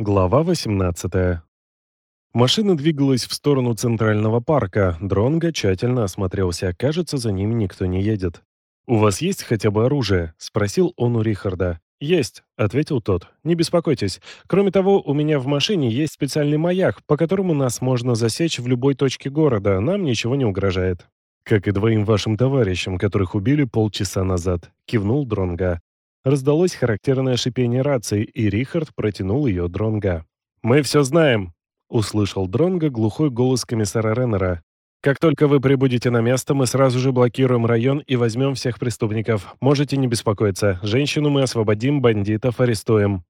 Глава 18. Машина двигалась в сторону Центрального парка. Дронго тщательно осмотрелся. Кажется, за ними никто не едет. «У вас есть хотя бы оружие?» – спросил он у Рихарда. «Есть», – ответил тот. «Не беспокойтесь. Кроме того, у меня в машине есть специальный маяк, по которому нас можно засечь в любой точке города. Нам ничего не угрожает». «Как и двоим вашим товарищам, которых убили полчаса назад», – кивнул Дронга. Раздалось характерное шипение рации, и Рихард протянул ее Дронга. «Мы все знаем!» — услышал Дронга глухой голос комиссара Реннера. «Как только вы прибудете на место, мы сразу же блокируем район и возьмем всех преступников. Можете не беспокоиться. Женщину мы освободим, бандитов арестуем».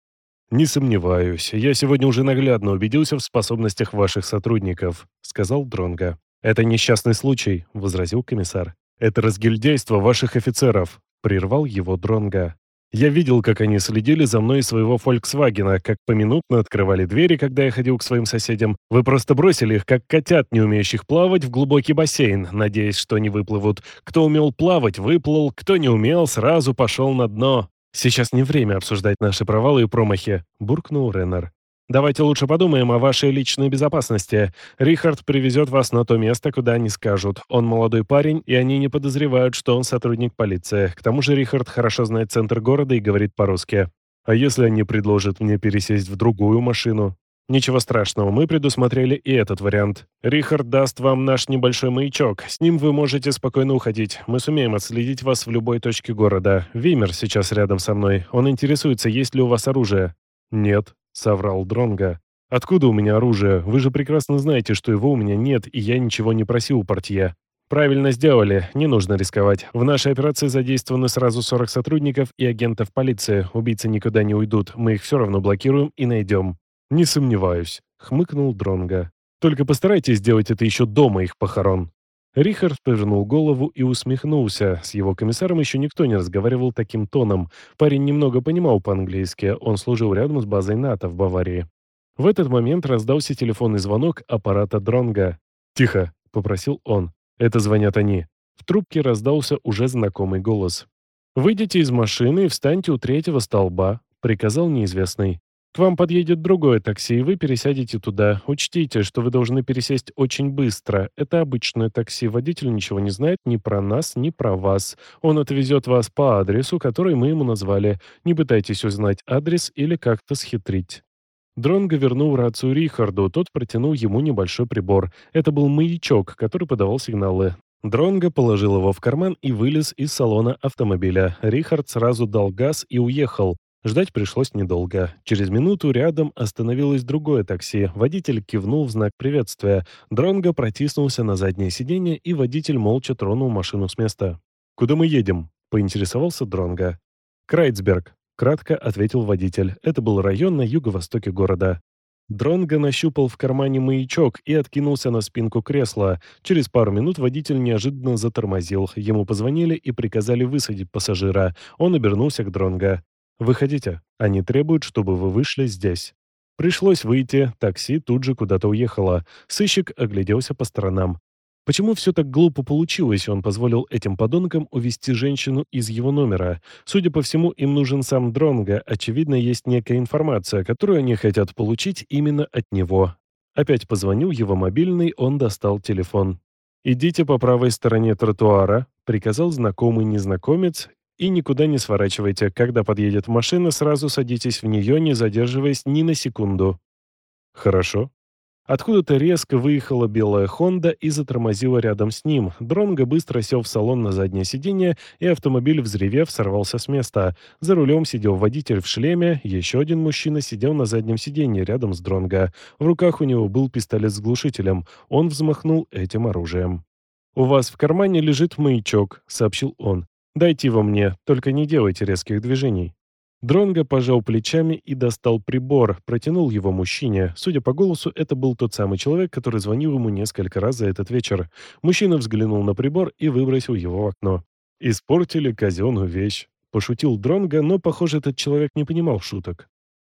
«Не сомневаюсь. Я сегодня уже наглядно убедился в способностях ваших сотрудников», — сказал Дронга. «Это несчастный случай», — возразил комиссар. «Это разгильдейство ваших офицеров», — прервал его Дронга. Я видел, как они следили за мной из своего «Фольксвагена», как поминутно открывали двери, когда я ходил к своим соседям. Вы просто бросили их, как котят, не умеющих плавать, в глубокий бассейн, надеясь, что они выплывут. Кто умел плавать, выплыл, кто не умел, сразу пошел на дно. «Сейчас не время обсуждать наши провалы и промахи», — буркнул Реннер. Давайте лучше подумаем о вашей личной безопасности. Рихард привезет вас на то место, куда они скажут. Он молодой парень, и они не подозревают, что он сотрудник полиции. К тому же Рихард хорошо знает центр города и говорит по-русски. А если они предложат мне пересесть в другую машину? Ничего страшного, мы предусмотрели и этот вариант. Рихард даст вам наш небольшой маячок. С ним вы можете спокойно уходить. Мы сумеем отследить вас в любой точке города. Вимер сейчас рядом со мной. Он интересуется, есть ли у вас оружие. Нет, соврал Дронга. «Откуда у меня оружие? Вы же прекрасно знаете, что его у меня нет, и я ничего не просил у портье». «Правильно сделали, не нужно рисковать. В нашей операции задействованы сразу 40 сотрудников и агентов полиции. Убийцы никуда не уйдут, мы их все равно блокируем и найдем». «Не сомневаюсь», — хмыкнул Дронга. «Только постарайтесь сделать это еще до моих похорон». Рихард повернул голову и усмехнулся. С его комиссаром еще никто не разговаривал таким тоном. Парень немного понимал по-английски, он служил рядом с базой НАТО в Баварии. В этот момент раздался телефонный звонок аппарата Дронга. «Тихо», — попросил он. «Это звонят они». В трубке раздался уже знакомый голос. «Выйдите из машины и встаньте у третьего столба», — приказал неизвестный. К вам подъедет другое такси, и вы пересядете туда. Учтите, что вы должны пересесть очень быстро. Это обычное такси. Водитель ничего не знает ни про нас, ни про вас. Он отвезет вас по адресу, который мы ему назвали. Не пытайтесь узнать адрес или как-то схитрить». Дронго вернул рацию Рихарду, тот протянул ему небольшой прибор. Это был маячок, который подавал сигналы. Дронго положил его в карман и вылез из салона автомобиля. Рихард сразу дал газ и уехал. Ждать пришлось недолго. Через минуту рядом остановилось другое такси. Водитель кивнул в знак приветствия. Дронго протиснулся на заднее сиденье, и водитель молча тронул машину с места. «Куда мы едем?» — поинтересовался Дронго. «Крайцберг», — кратко ответил водитель. Это был район на юго-востоке города. Дронго нащупал в кармане маячок и откинулся на спинку кресла. Через пару минут водитель неожиданно затормозил. Ему позвонили и приказали высадить пассажира. Он обернулся к Дронго. «Выходите. Они требуют, чтобы вы вышли здесь». Пришлось выйти, такси тут же куда-то уехало. Сыщик огляделся по сторонам. Почему все так глупо получилось, он позволил этим подонкам увести женщину из его номера? Судя по всему, им нужен сам Дронго. Очевидно, есть некая информация, которую они хотят получить именно от него. Опять позвонил его мобильный, он достал телефон. «Идите по правой стороне тротуара», — приказал знакомый незнакомец и никуда не сворачивайте. Когда подъедет машина, сразу садитесь в нее, не задерживаясь ни на секунду. Хорошо. Откуда-то резко выехала белая «Хонда» и затормозила рядом с ним. Дронго быстро сел в салон на заднее сиденье, и автомобиль, взревев, сорвался с места. За рулем сидел водитель в шлеме, еще один мужчина сидел на заднем сиденье рядом с Дронго. В руках у него был пистолет с глушителем. Он взмахнул этим оружием. «У вас в кармане лежит маячок», — сообщил он. «Дайте его мне, только не делайте резких движений». Дронго пожал плечами и достал прибор, протянул его мужчине. Судя по голосу, это был тот самый человек, который звонил ему несколько раз за этот вечер. Мужчина взглянул на прибор и выбросил его в окно. «Испортили казенную вещь», — пошутил Дронго, но, похоже, этот человек не понимал шуток.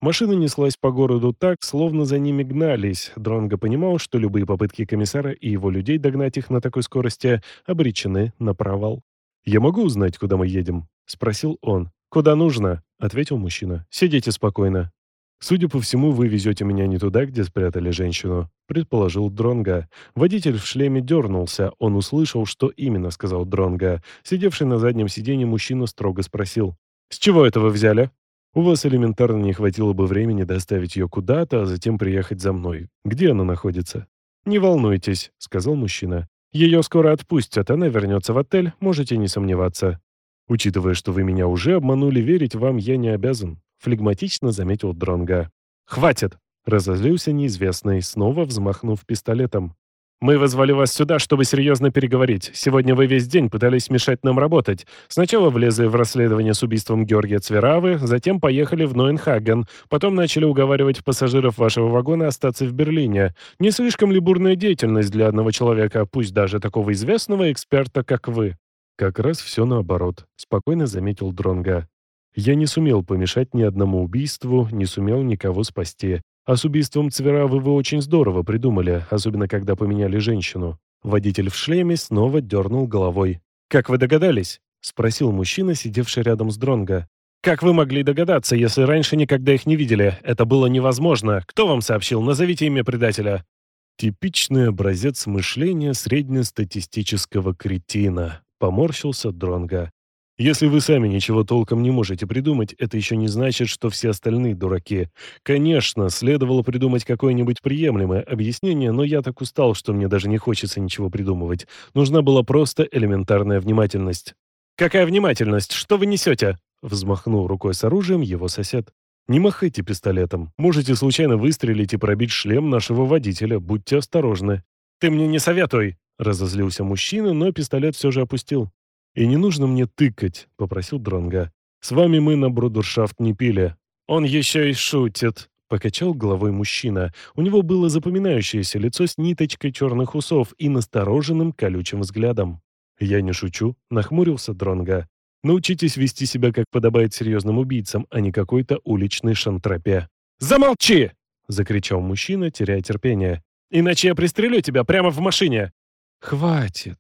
Машина неслась по городу так, словно за ними гнались. Дронго понимал, что любые попытки комиссара и его людей догнать их на такой скорости обречены на провал. «Я могу узнать, куда мы едем?» — спросил он. «Куда нужно?» — ответил мужчина. «Сидите спокойно». «Судя по всему, вы везете меня не туда, где спрятали женщину», — предположил Дронга. Водитель в шлеме дернулся. Он услышал, что именно сказал Дронга. Сидевший на заднем сиденье мужчина строго спросил. «С чего это вы взяли?» «У вас элементарно не хватило бы времени доставить ее куда-то, а затем приехать за мной. Где она находится?» «Не волнуйтесь», — сказал мужчина. «Ее скоро отпустят, она вернется в отель, можете не сомневаться». «Учитывая, что вы меня уже обманули, верить вам я не обязан флегматично заметил Дронга. «Хватит!» — разозлился неизвестный, снова взмахнув пистолетом. «Мы вызвали вас сюда, чтобы серьезно переговорить. Сегодня вы весь день пытались мешать нам работать. Сначала влезли в расследование с убийством Георгия Цверавы, затем поехали в Нойнхаген, потом начали уговаривать пассажиров вашего вагона остаться в Берлине. Не слишком ли бурная деятельность для одного человека, пусть даже такого известного эксперта, как вы?» «Как раз все наоборот», — спокойно заметил Дронга. Я не сумел помешать ни одному убийству, не сумел никого спасти. А с убийством Цверавы вы очень здорово придумали, особенно когда поменяли женщину. Водитель в шлеме снова дернул головой. «Как вы догадались?» — спросил мужчина, сидевший рядом с Дронго. «Как вы могли догадаться, если раньше никогда их не видели? Это было невозможно. Кто вам сообщил? Назовите имя предателя». «Типичный образец мышления среднестатистического кретина», — поморщился Дронго. Если вы сами ничего толком не можете придумать, это еще не значит, что все остальные дураки. Конечно, следовало придумать какое-нибудь приемлемое объяснение, но я так устал, что мне даже не хочется ничего придумывать. Нужна была просто элементарная внимательность. «Какая внимательность? Что вы несете?» Взмахнул рукой с оружием его сосед. «Не махайте пистолетом. Можете случайно выстрелить и пробить шлем нашего водителя. Будьте осторожны». «Ты мне не советуй!» Разозлился мужчина, но пистолет все же опустил. «И не нужно мне тыкать», — попросил Дронга. «С вами мы на брудершафт не пили». «Он еще и шутит», — покачал головой мужчина. У него было запоминающееся лицо с ниточкой черных усов и настороженным колючим взглядом. «Я не шучу», — нахмурился Дронга. «Научитесь вести себя, как подобает серьезным убийцам, а не какой-то уличной шантропе». «Замолчи!» — закричал мужчина, теряя терпение. «Иначе я пристрелю тебя прямо в машине!» «Хватит!»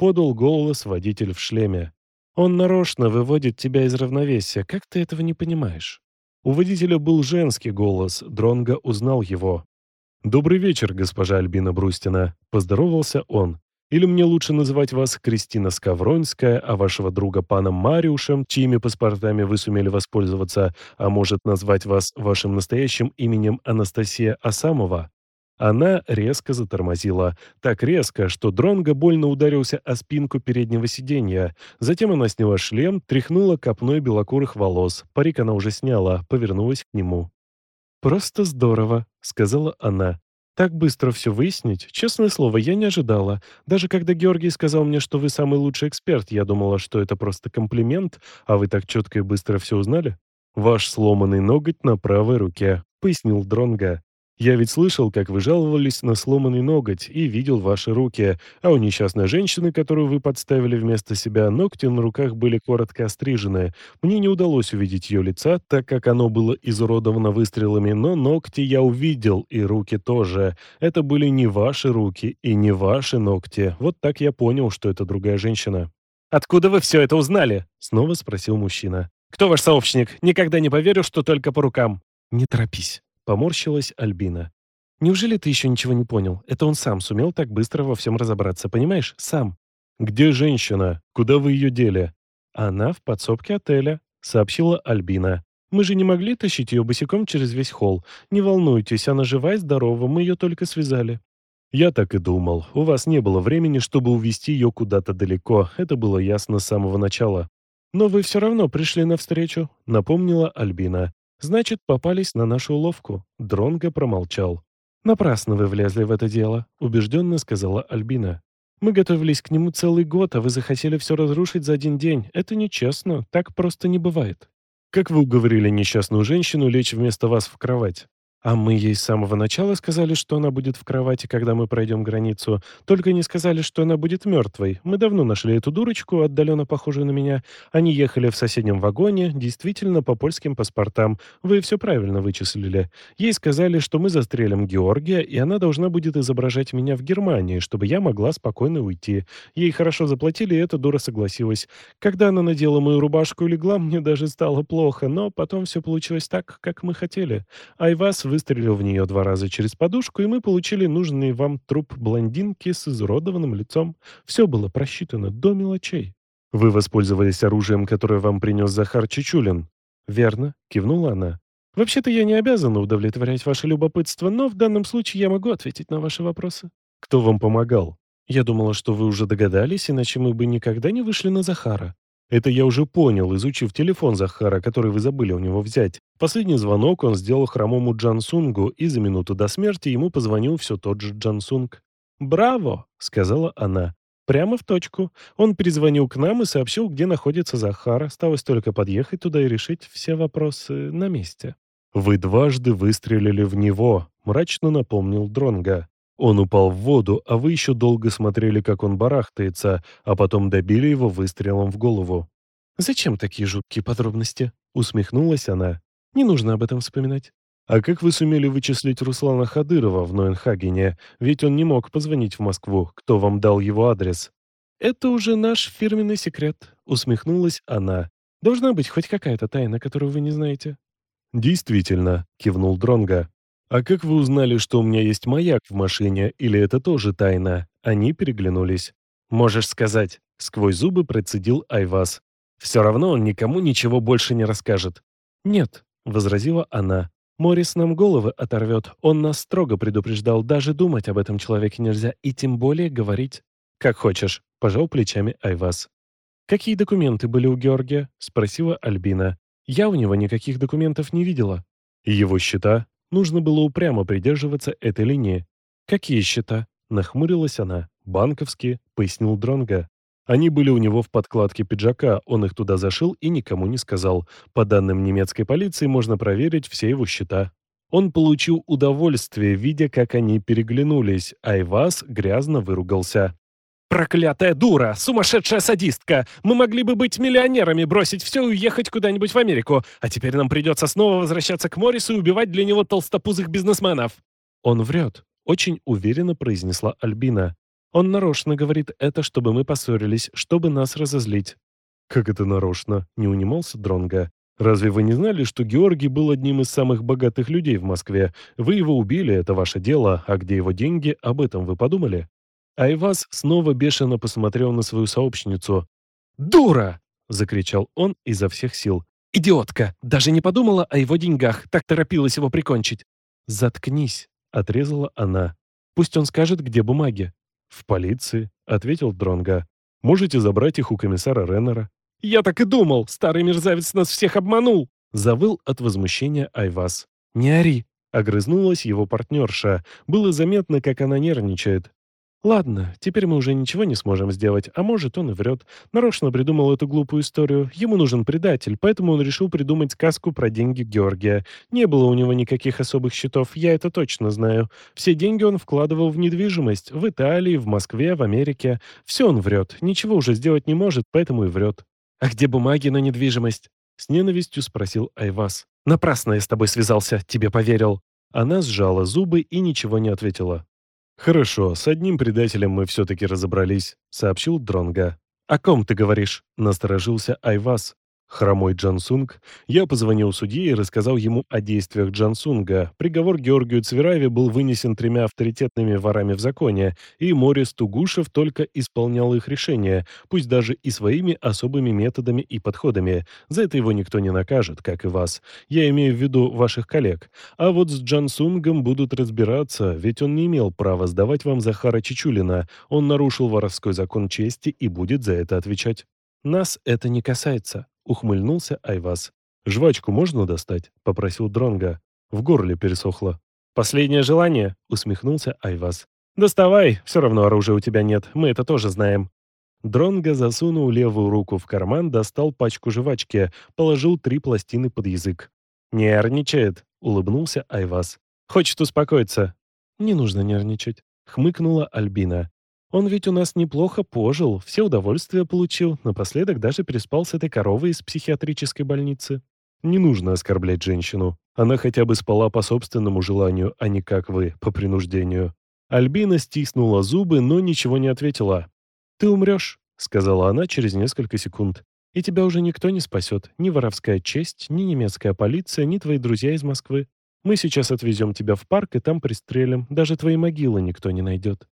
Подал голос водитель в шлеме. «Он нарочно выводит тебя из равновесия. Как ты этого не понимаешь?» У водителя был женский голос, Дронго узнал его. «Добрый вечер, госпожа Альбина Брустина», — поздоровался он. «Или мне лучше называть вас Кристина Скавронская, а вашего друга паном Мариушем, чьими паспортами вы сумели воспользоваться, а может назвать вас вашим настоящим именем Анастасия Асамова?» Она резко затормозила. Так резко, что Дронго больно ударился о спинку переднего сиденья. Затем она сняла шлем, тряхнула копной белокурых волос. Парик она уже сняла, повернулась к нему. «Просто здорово», — сказала она. «Так быстро все выяснить? Честное слово, я не ожидала. Даже когда Георгий сказал мне, что вы самый лучший эксперт, я думала, что это просто комплимент, а вы так четко и быстро все узнали?» «Ваш сломанный ноготь на правой руке», — пояснил Дронга. Я ведь слышал, как вы жаловались на сломанный ноготь и видел ваши руки, а у несчастной женщины, которую вы подставили вместо себя, ногти на руках были коротко острижены. Мне не удалось увидеть ее лица, так как оно было изуродовано выстрелами, но ногти я увидел, и руки тоже. Это были не ваши руки и не ваши ногти. Вот так я понял, что это другая женщина. «Откуда вы все это узнали?» — снова спросил мужчина. «Кто ваш сообщник? Никогда не поверю, что только по рукам». «Не торопись», Поморщилась Альбина. «Неужели ты еще ничего не понял? Это он сам сумел так быстро во всем разобраться, понимаешь? Сам». «Где женщина? Куда вы ее дели?» «Она в подсобке отеля», — сообщила Альбина. «Мы же не могли тащить ее босиком через весь холл. Не волнуйтесь, она жива и здорова, мы ее только связали». «Я так и думал. У вас не было времени, чтобы увезти ее куда-то далеко. Это было ясно с самого начала». «Но вы все равно пришли навстречу», — напомнила Альбина. Значит, попались на нашу уловку. Дронго промолчал. «Напрасно вы влезли в это дело», — убежденно сказала Альбина. «Мы готовились к нему целый год, а вы захотели все разрушить за один день. Это нечестно, так просто не бывает». «Как вы уговорили несчастную женщину лечь вместо вас в кровать?» А мы ей с самого начала сказали, что она будет в кровати, когда мы пройдем границу. Только не сказали, что она будет мертвой. Мы давно нашли эту дурочку, отдаленно похожую на меня. Они ехали в соседнем вагоне, действительно, по польским паспортам. Вы все правильно вычислили. Ей сказали, что мы застрелим Георгия, и она должна будет изображать меня в Германии, чтобы я могла спокойно уйти. Ей хорошо заплатили, и эта дура согласилась. Когда она надела мою рубашку и легла, мне даже стало плохо, но потом все получилось так, как мы хотели. Айвас выстрелил в нее два раза через подушку, и мы получили нужный вам труп блондинки с изуродованным лицом. Все было просчитано до мелочей. Вы воспользовались оружием, которое вам принес Захар Чечулин. Верно, кивнула она. Вообще-то я не обязана удовлетворять ваше любопытство, но в данном случае я могу ответить на ваши вопросы. Кто вам помогал? Я думала, что вы уже догадались, иначе мы бы никогда не вышли на Захара. Это я уже понял, изучив телефон Захара, который вы забыли у него взять. Последний звонок он сделал хромому Джансунгу, и за минуту до смерти ему позвонил все тот же Джансунг. «Браво!» — сказала она. Прямо в точку. Он перезвонил к нам и сообщил, где находится Захар. Осталось только подъехать туда и решить все вопросы на месте. «Вы дважды выстрелили в него», — мрачно напомнил Дронга. Он упал в воду, а вы еще долго смотрели, как он барахтается, а потом добили его выстрелом в голову. «Зачем такие жуткие подробности?» — усмехнулась она. «Не нужно об этом вспоминать». «А как вы сумели вычислить Руслана Хадырова в Нойенхагене? Ведь он не мог позвонить в Москву. Кто вам дал его адрес?» «Это уже наш фирменный секрет», — усмехнулась она. «Должна быть хоть какая-то тайна, которую вы не знаете». «Действительно», — кивнул Дронга. «А как вы узнали, что у меня есть маяк в машине, или это тоже тайна?» Они переглянулись. «Можешь сказать», — сквозь зубы процедил Айвас. «Все равно он никому ничего больше не расскажет». «Нет», — возразила она. «Морис нам головы оторвет. Он нас строго предупреждал. Даже думать об этом человеке нельзя, и тем более говорить». «Как хочешь», — пожал плечами Айвас. «Какие документы были у Георгия?» — спросила Альбина. «Я у него никаких документов не видела». «Его счета?» Нужно было упрямо придерживаться этой линии. «Какие счета?» — нахмурилась она. «Банковские», — пояснил Дронга. Они были у него в подкладке пиджака, он их туда зашил и никому не сказал. По данным немецкой полиции можно проверить все его счета. Он получил удовольствие, видя, как они переглянулись, а Ивас грязно выругался. «Проклятая дура! Сумасшедшая садистка! Мы могли бы быть миллионерами, бросить все и уехать куда-нибудь в Америку, а теперь нам придется снова возвращаться к Моррису и убивать для него толстопузых бизнесменов!» «Он врет», — очень уверенно произнесла Альбина. «Он нарочно говорит это, чтобы мы поссорились, чтобы нас разозлить». «Как это нарочно?» — не унимался Дронга. «Разве вы не знали, что Георгий был одним из самых богатых людей в Москве? Вы его убили, это ваше дело, а где его деньги, об этом вы подумали?» Айваз снова бешено посмотрел на свою сообщницу. «Дура!» — закричал он изо всех сил. «Идиотка! Даже не подумала о его деньгах, так торопилась его прикончить!» «Заткнись!» — отрезала она. «Пусть он скажет, где бумаги». «В полиции», — ответил Дронга. «Можете забрать их у комиссара Реннера». «Я так и думал! Старый мерзавец нас всех обманул!» Завыл от возмущения Айваз. «Не ори!» — огрызнулась его партнерша. Было заметно, как она нервничает. Ладно, теперь мы уже ничего не сможем сделать, а может, он и врет. Нарочно придумал эту глупую историю. Ему нужен предатель, поэтому он решил придумать сказку про деньги Георгия. Не было у него никаких особых счетов, я это точно знаю. Все деньги он вкладывал в недвижимость. В Италии, в Москве, в Америке. Все он врет. Ничего уже сделать не может, поэтому и врет. «А где бумаги на недвижимость?» С ненавистью спросил Айвас. «Напрасно я с тобой связался, тебе поверил». Она сжала зубы и ничего не ответила. «Хорошо, с одним предателем мы все-таки разобрались», — сообщил Дронга. «О ком ты говоришь?» — насторожился Айвас. Хромой Джансунг, я позвонил судье и рассказал ему о действиях Джансунга. Приговор Георгию Цвераве был вынесен тремя авторитетными ворами в законе, и Морис Тугушев только исполнял их решения, пусть даже и своими особыми методами и подходами. За это его никто не накажет, как и вас. Я имею в виду ваших коллег. А вот с Джансунгом будут разбираться, ведь он не имел права сдавать вам Захара Чичулина. Он нарушил воровской закон чести и будет за это отвечать. Нас это не касается ухмыльнулся Айвас. «Жвачку можно достать?» — попросил Дронга. В горле пересохло. «Последнее желание?» — усмехнулся Айвас. «Доставай, все равно оружия у тебя нет, мы это тоже знаем». Дронго засунул левую руку в карман, достал пачку жвачки, положил три пластины под язык. «Нервничает», — улыбнулся Айвас. Хочет успокоиться». «Не нужно нервничать», — хмыкнула Альбина. «Он ведь у нас неплохо пожил, все удовольствия получил, напоследок даже переспал с этой коровой из психиатрической больницы». «Не нужно оскорблять женщину. Она хотя бы спала по собственному желанию, а не как вы, по принуждению». Альбина стиснула зубы, но ничего не ответила. «Ты умрешь», — сказала она через несколько секунд. «И тебя уже никто не спасет. Ни воровская честь, ни немецкая полиция, ни твои друзья из Москвы. Мы сейчас отвезем тебя в парк и там пристрелим. Даже твои могилы никто не найдет».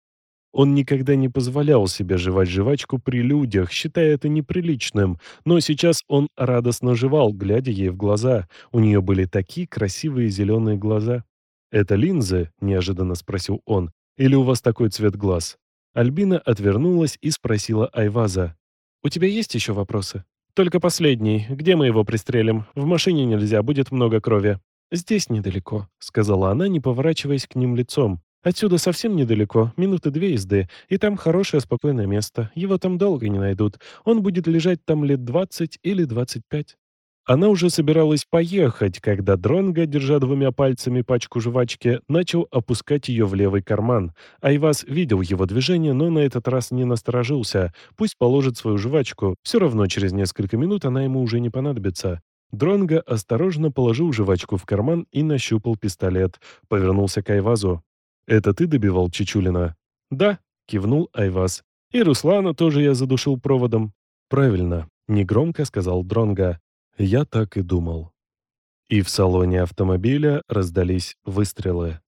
Он никогда не позволял себе жевать жвачку при людях, считая это неприличным, но сейчас он радостно жевал, глядя ей в глаза. У нее были такие красивые зеленые глаза. «Это линзы?» – неожиданно спросил он. «Или у вас такой цвет глаз?» Альбина отвернулась и спросила Айваза. «У тебя есть еще вопросы?» «Только последний. Где мы его пристрелим? В машине нельзя, будет много крови». «Здесь недалеко», — сказала она, не поворачиваясь к ним лицом. «Отсюда совсем недалеко, минуты две езды, и там хорошее спокойное место. Его там долго не найдут. Он будет лежать там лет двадцать или двадцать пять». Она уже собиралась поехать, когда Дронго, держа двумя пальцами пачку жвачки, начал опускать ее в левый карман. Айвас видел его движение, но на этот раз не насторожился. Пусть положит свою жвачку, все равно через несколько минут она ему уже не понадобится. Дронго осторожно положил жвачку в карман и нащупал пистолет. Повернулся к Айвазу. «Это ты добивал Чичулина?» «Да», — кивнул Айваз. «И Руслана тоже я задушил проводом». «Правильно», — негромко сказал Дронго. «Я так и думал». И в салоне автомобиля раздались выстрелы.